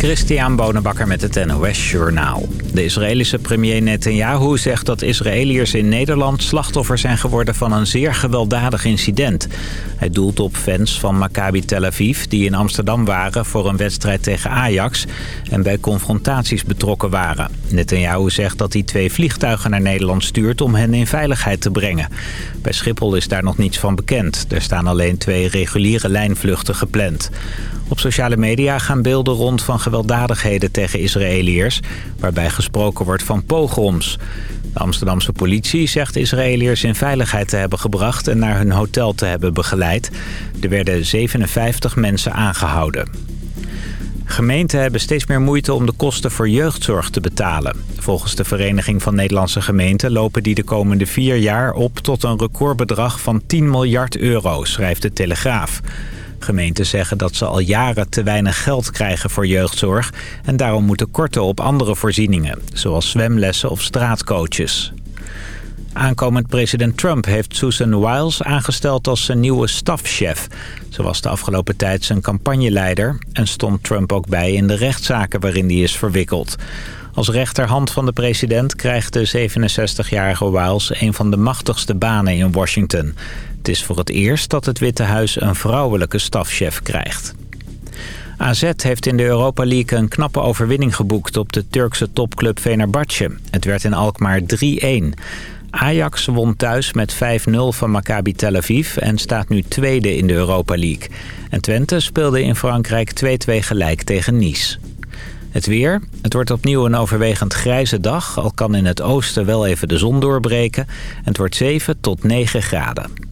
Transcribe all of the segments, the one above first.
Christian Bonenbakker met het NOS Journaal. De Israëlische premier Netanyahu zegt dat Israëliërs in Nederland slachtoffer zijn geworden van een zeer gewelddadig incident. Hij doelt op fans van Maccabi Tel Aviv die in Amsterdam waren voor een wedstrijd tegen Ajax en bij confrontaties betrokken waren. Netanyahu zegt dat hij twee vliegtuigen naar Nederland stuurt om hen in veiligheid te brengen. Bij Schiphol is daar nog niets van bekend. Er staan alleen twee reguliere lijnvluchten gepland. Op sociale media gaan beelden rond van gewelddadigheden tegen Israëliërs... waarbij gesproken wordt van pogroms. De Amsterdamse politie zegt Israëliërs in veiligheid te hebben gebracht... en naar hun hotel te hebben begeleid. Er werden 57 mensen aangehouden. Gemeenten hebben steeds meer moeite om de kosten voor jeugdzorg te betalen. Volgens de Vereniging van Nederlandse Gemeenten lopen die de komende vier jaar op tot een recordbedrag van 10 miljard euro, schrijft de Telegraaf. Gemeenten zeggen dat ze al jaren te weinig geld krijgen voor jeugdzorg... en daarom moeten korten op andere voorzieningen, zoals zwemlessen of straatcoaches. Aankomend president Trump heeft Susan Wiles aangesteld als zijn nieuwe stafchef. Ze was de afgelopen tijd zijn campagneleider en stond Trump ook bij in de rechtszaken waarin hij is verwikkeld. Als rechterhand van de president krijgt de 67-jarige Wiles een van de machtigste banen in Washington. Het is voor het eerst dat het Witte Huis een vrouwelijke stafchef krijgt. AZ heeft in de Europa League een knappe overwinning geboekt op de Turkse topclub Fenerbahce. Het werd in Alkmaar 3-1. Ajax won thuis met 5-0 van Maccabi Tel Aviv en staat nu tweede in de Europa League. En Twente speelde in Frankrijk 2-2 gelijk tegen Nice. Het weer. Het wordt opnieuw een overwegend grijze dag. Al kan in het oosten wel even de zon doorbreken. En het wordt 7 tot 9 graden.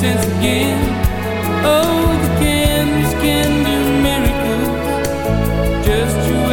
sense again. Oh, the candles can do miracles. Just you.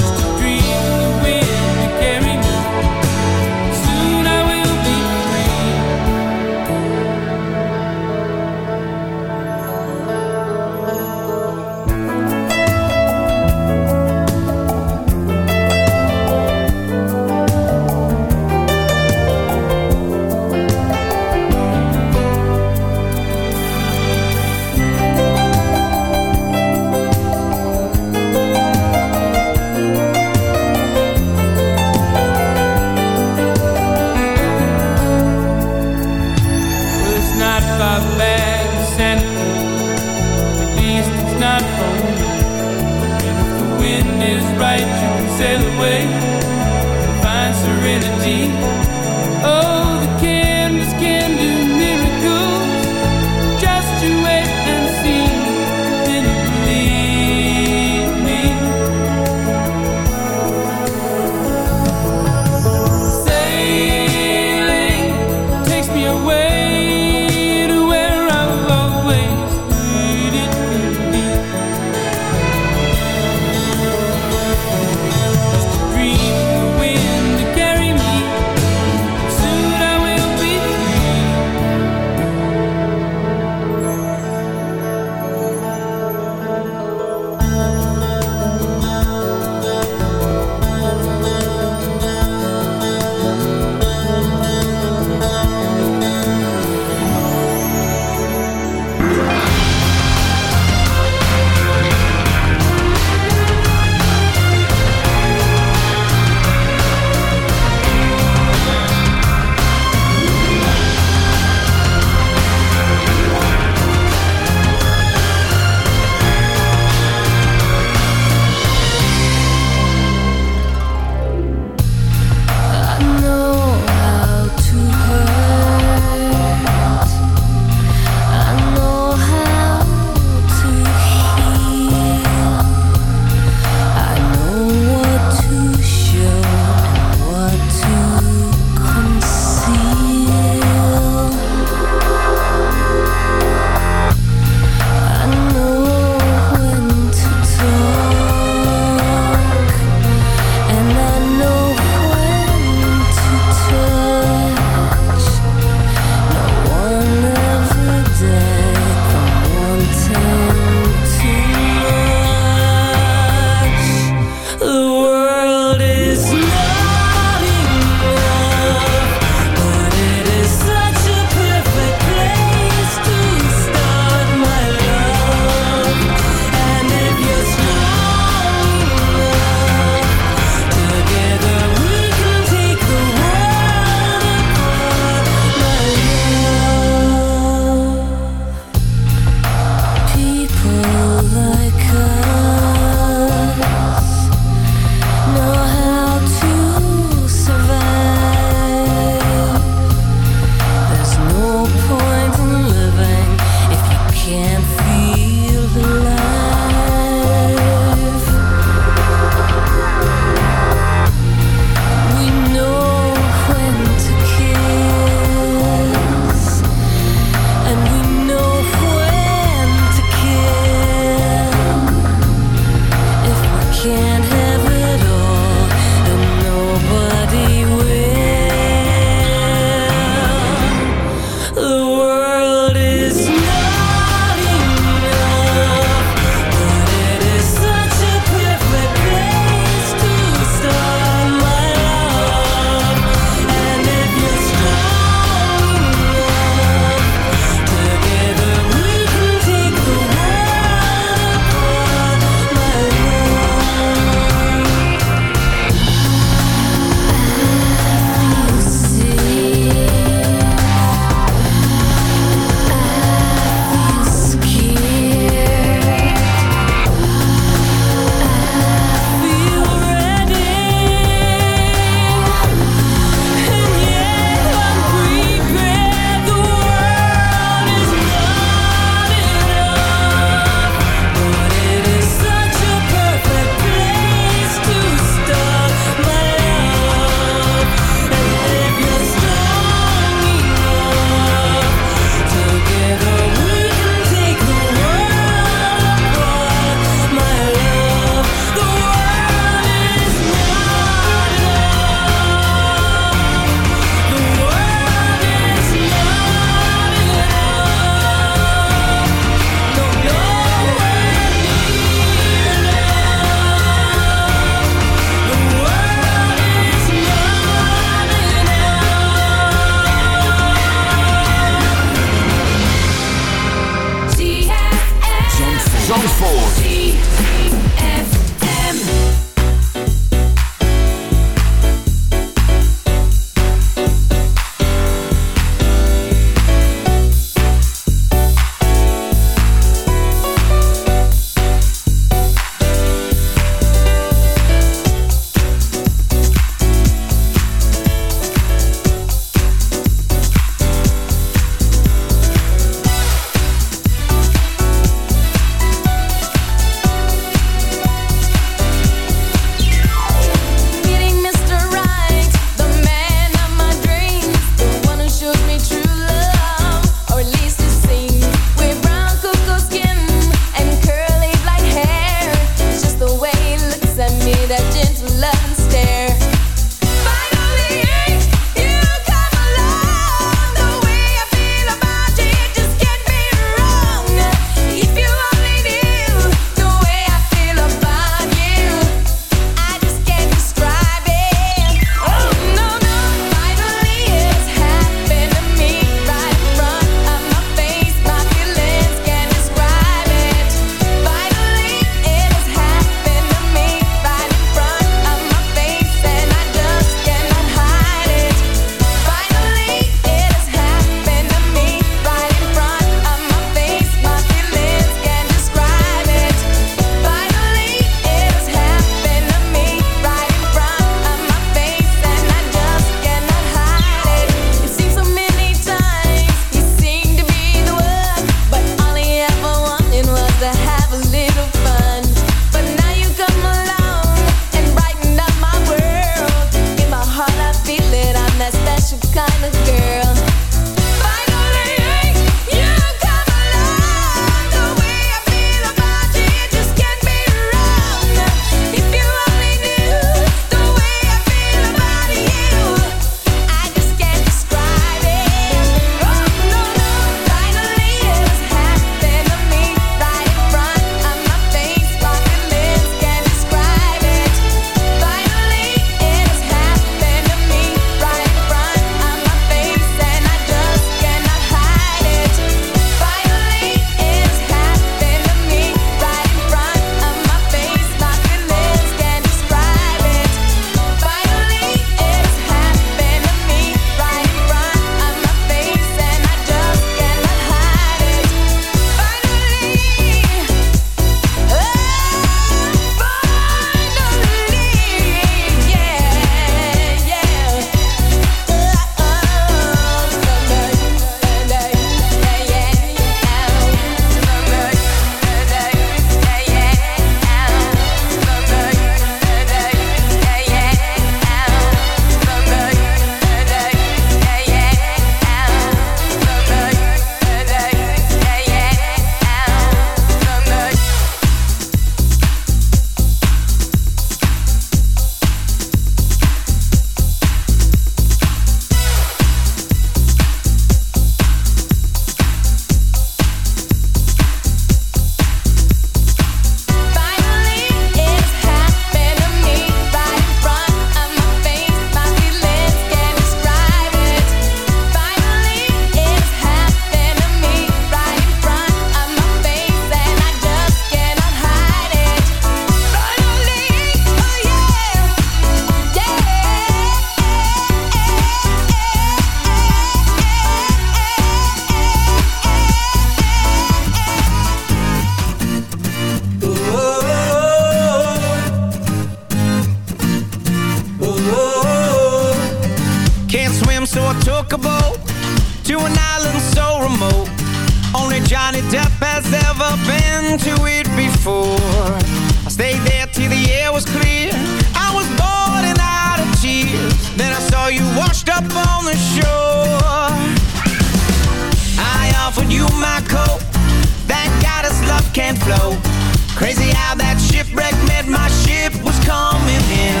shipwreck meant my ship was coming in.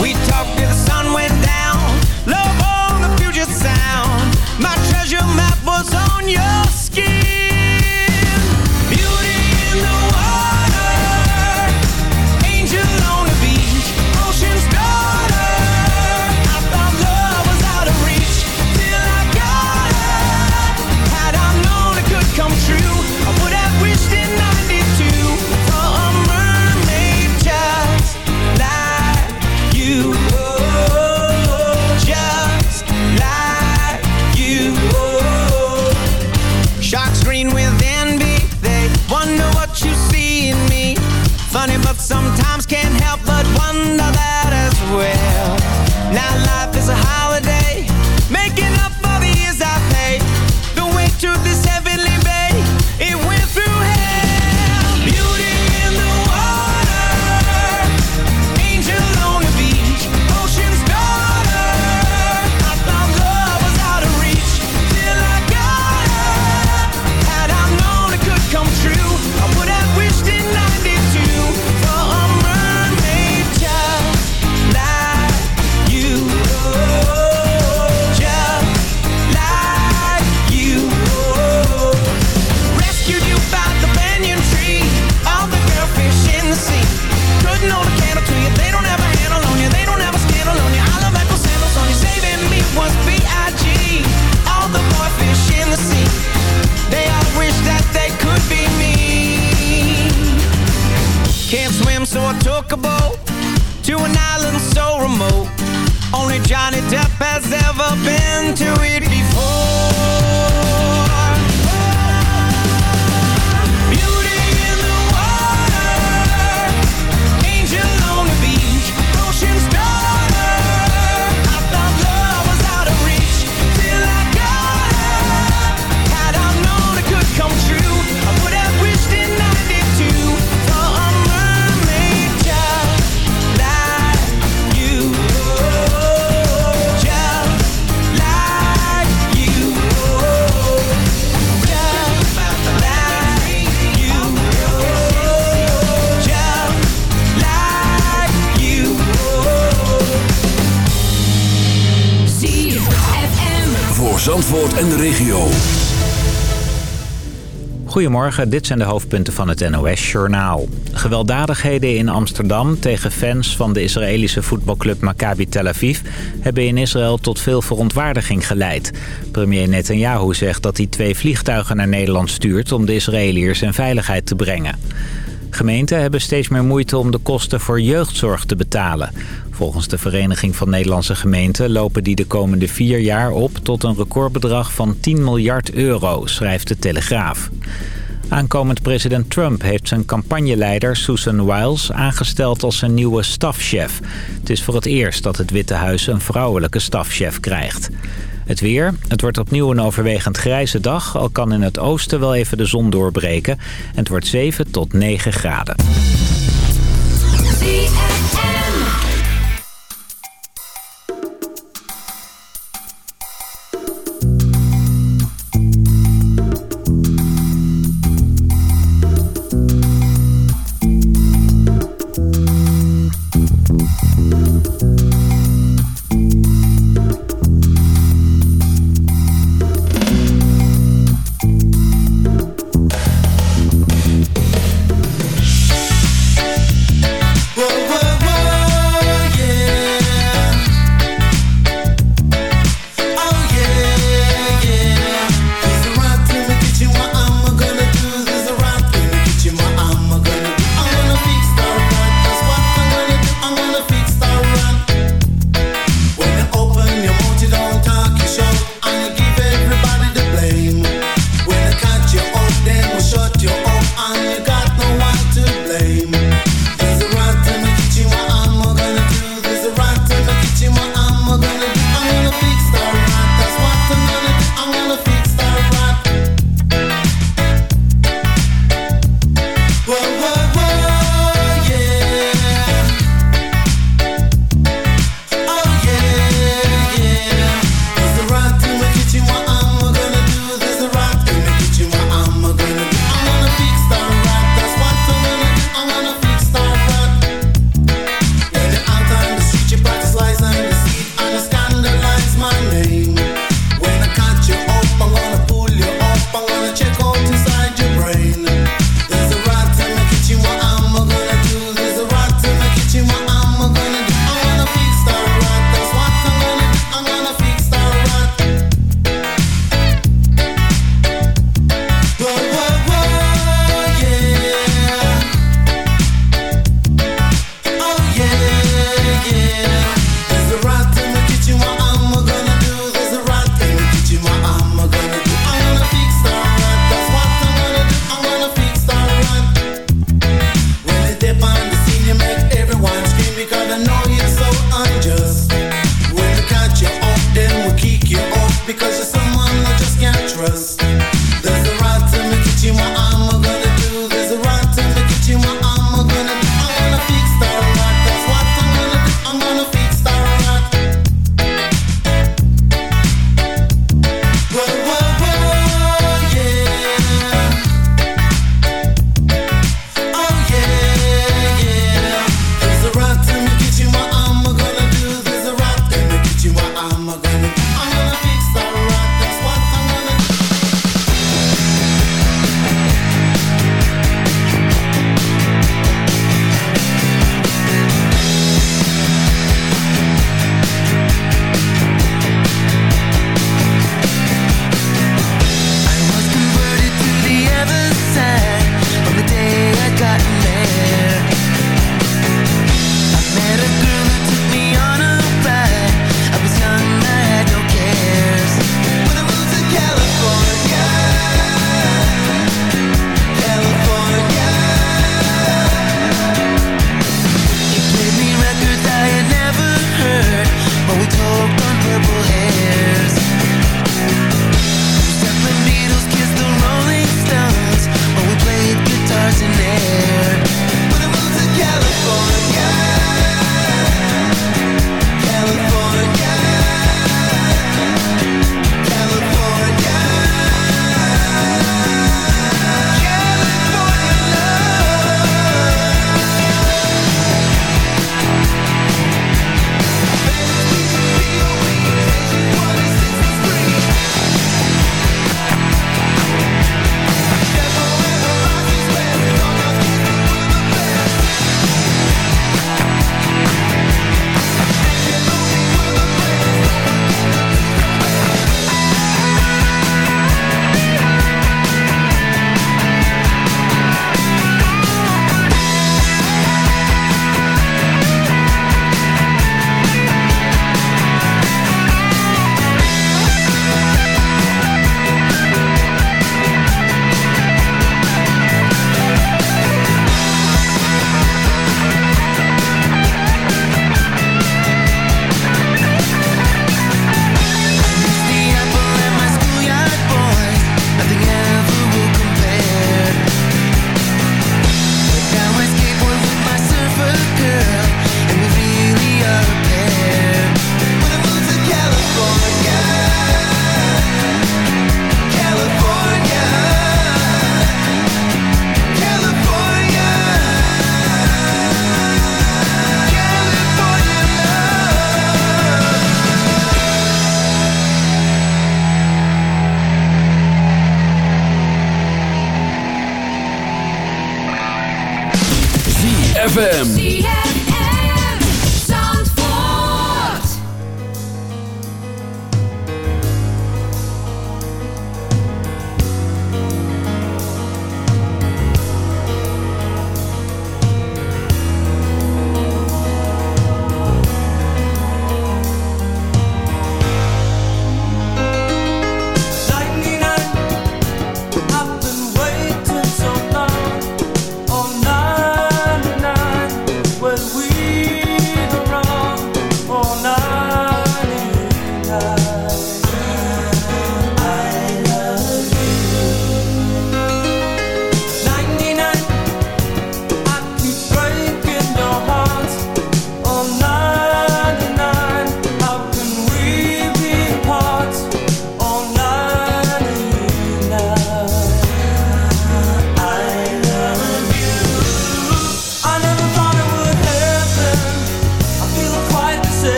We talked till the sun went down, love on the Puget Sound. My treasure map was on your side. En de regio. Goedemorgen, dit zijn de hoofdpunten van het NOS-journaal. Gewelddadigheden in Amsterdam tegen fans van de Israëlische voetbalclub Maccabi Tel Aviv... hebben in Israël tot veel verontwaardiging geleid. Premier Netanyahu zegt dat hij twee vliegtuigen naar Nederland stuurt... om de Israëliërs in veiligheid te brengen. Gemeenten hebben steeds meer moeite om de kosten voor jeugdzorg te betalen. Volgens de Vereniging van Nederlandse Gemeenten lopen die de komende vier jaar op tot een recordbedrag van 10 miljard euro, schrijft de Telegraaf. Aankomend president Trump heeft zijn campagneleider Susan Wiles aangesteld als zijn nieuwe stafchef. Het is voor het eerst dat het Witte Huis een vrouwelijke stafchef krijgt. Het weer. Het wordt opnieuw een overwegend grijze dag. Al kan in het oosten wel even de zon doorbreken. En het wordt 7 tot 9 graden.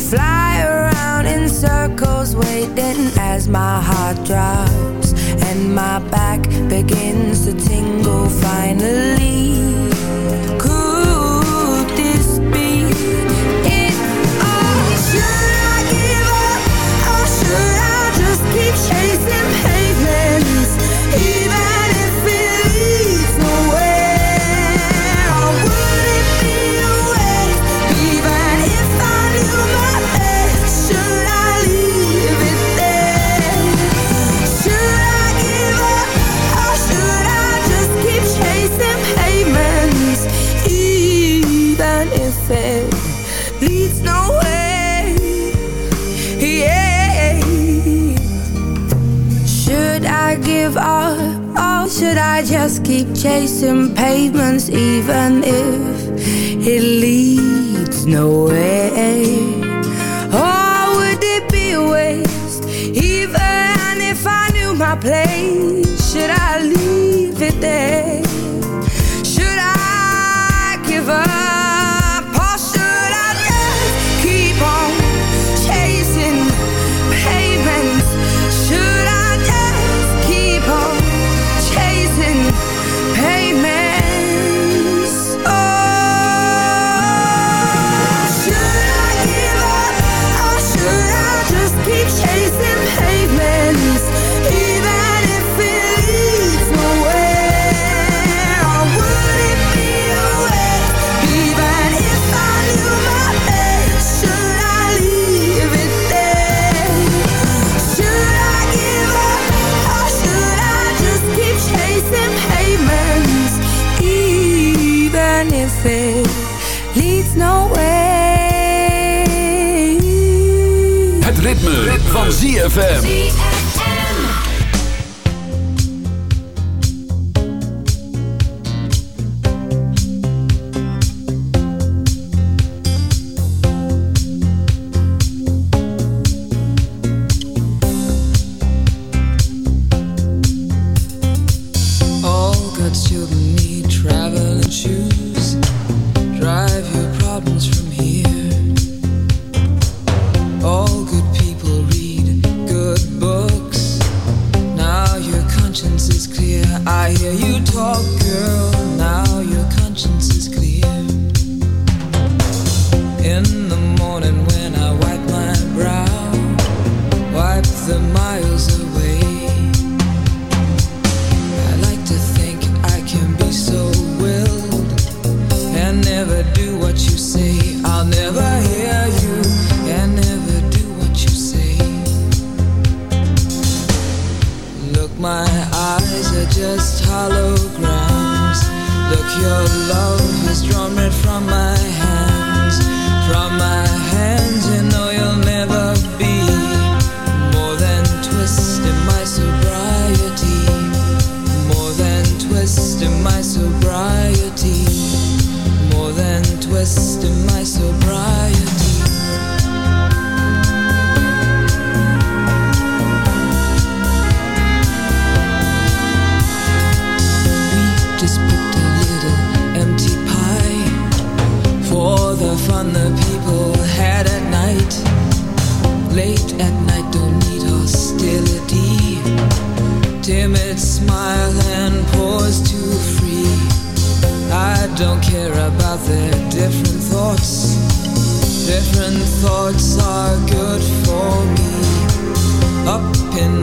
fly around in circles waiting as my heart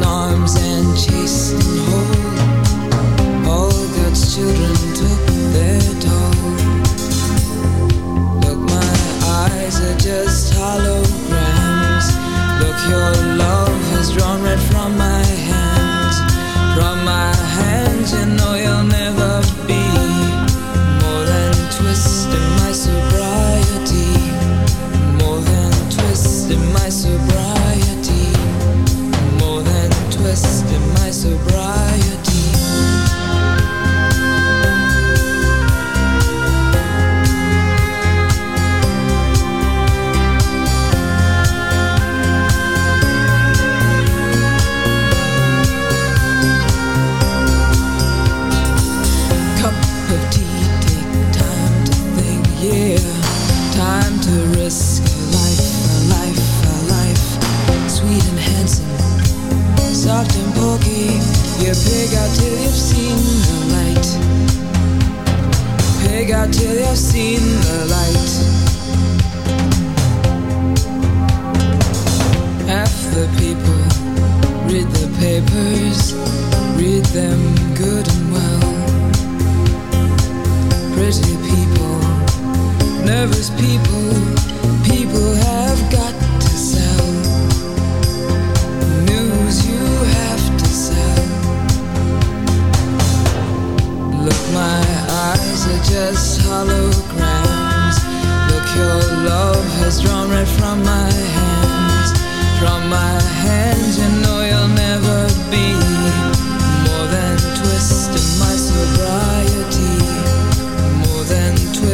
arms and chastened home. All God's children took their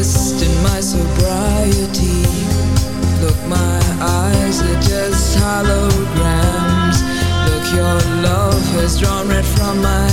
exist in my sobriety. Look, my eyes are just holograms. Look, your love has drawn red from my